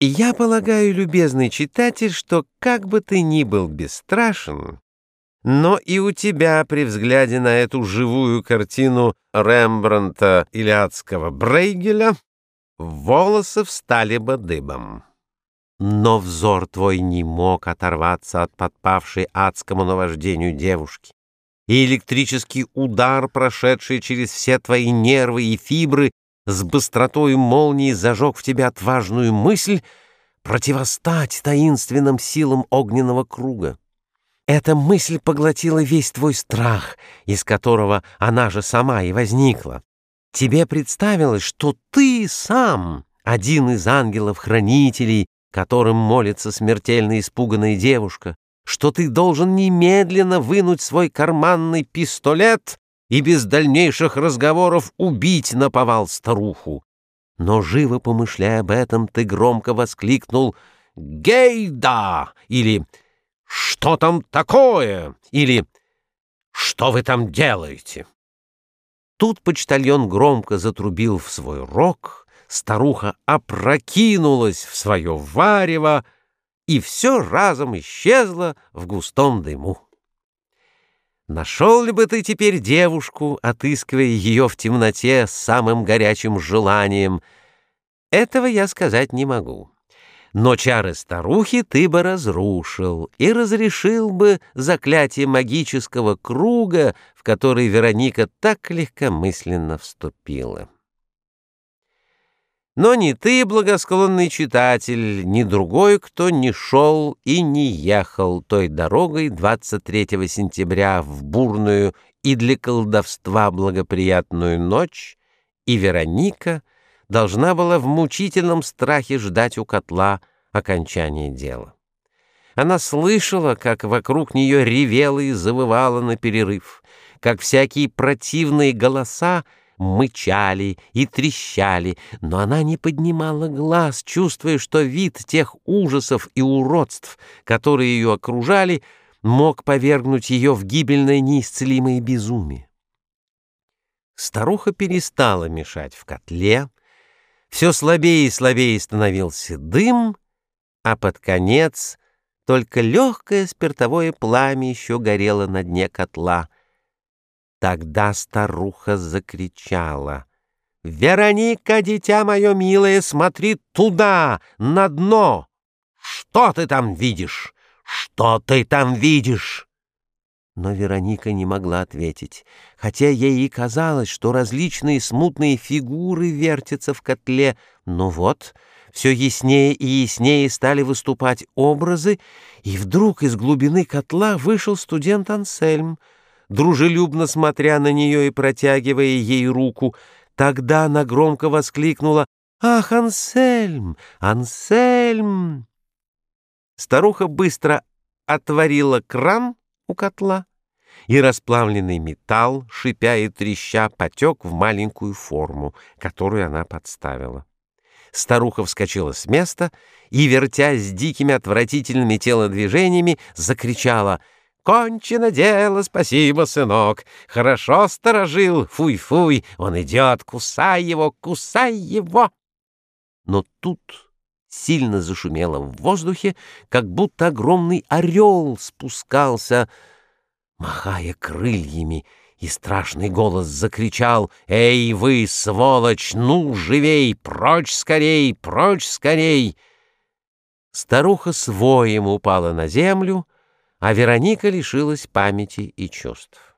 Я полагаю, любезный читатель, что как бы ты ни был бесстрашен, но и у тебя при взгляде на эту живую картину Рембранта или адского Брейгеля волосы встали бы дыбом. Но взор твой не мог оторваться от подпавшей адскому наваждению девушки, и электрический удар, прошедший через все твои нервы и фибры, с быстротой молнии зажег в тебе отважную мысль противостать таинственным силам огненного круга. Эта мысль поглотила весь твой страх, из которого она же сама и возникла. Тебе представилось, что ты сам один из ангелов-хранителей, которым молится смертельно испуганная девушка, что ты должен немедленно вынуть свой карманный пистолет и без дальнейших разговоров убить наповал старуху. Но, живо помышляя об этом, ты громко воскликнул «Гейда!» или «Что там такое?» или «Что вы там делаете?» Тут почтальон громко затрубил в свой рог, старуха опрокинулась в свое варево, и все разом исчезло в густом дыму. Нашел ли бы ты теперь девушку, отыскивая ее в темноте с самым горячим желанием? Этого я сказать не могу. Но чары старухи ты бы разрушил и разрешил бы заклятие магического круга, в который Вероника так легкомысленно вступила. Но ни ты, благосклонный читатель, ни другой, кто не шел и не ехал той дорогой 23 сентября в бурную и для колдовства благоприятную ночь, и Вероника должна была в мучительном страхе ждать у котла окончания дела. Она слышала, как вокруг нее ревело и завывало на перерыв, как всякие противные голоса мычали и трещали, но она не поднимала глаз, чувствуя, что вид тех ужасов и уродств, которые ее окружали, мог повергнуть ее в гибельное неисцелимое безумие. Старуха перестала мешать в котле, все слабее и слабее становился дым, а под конец только легкое спиртовое пламя еще горело на дне котла — Тогда старуха закричала. «Вероника, дитя мое милое, смотри туда, на дно! Что ты там видишь? Что ты там видишь?» Но Вероника не могла ответить, хотя ей и казалось, что различные смутные фигуры вертятся в котле. Но вот все яснее и яснее стали выступать образы, и вдруг из глубины котла вышел студент Ансельм — дружелюбно смотря на нее и протягивая ей руку. Тогда она громко воскликнула «Ах, Ансельм! Ансельм!» Старуха быстро отворила кран у котла, и расплавленный металл, шипя и треща, потек в маленькую форму, которую она подставила. Старуха вскочила с места и, вертясь дикими отвратительными телодвижениями, закричала — Кончено дело, спасибо, сынок. Хорошо сторожил, фуй-фуй, он идет, кусай его, кусай его. Но тут сильно зашумело в воздухе, как будто огромный орел спускался, махая крыльями, и страшный голос закричал «Эй вы, сволочь, ну, живей, прочь скорей, прочь скорей!» Старуха своим упала на землю, а Вероника лишилась памяти и чувств.